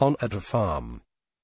on at a farm.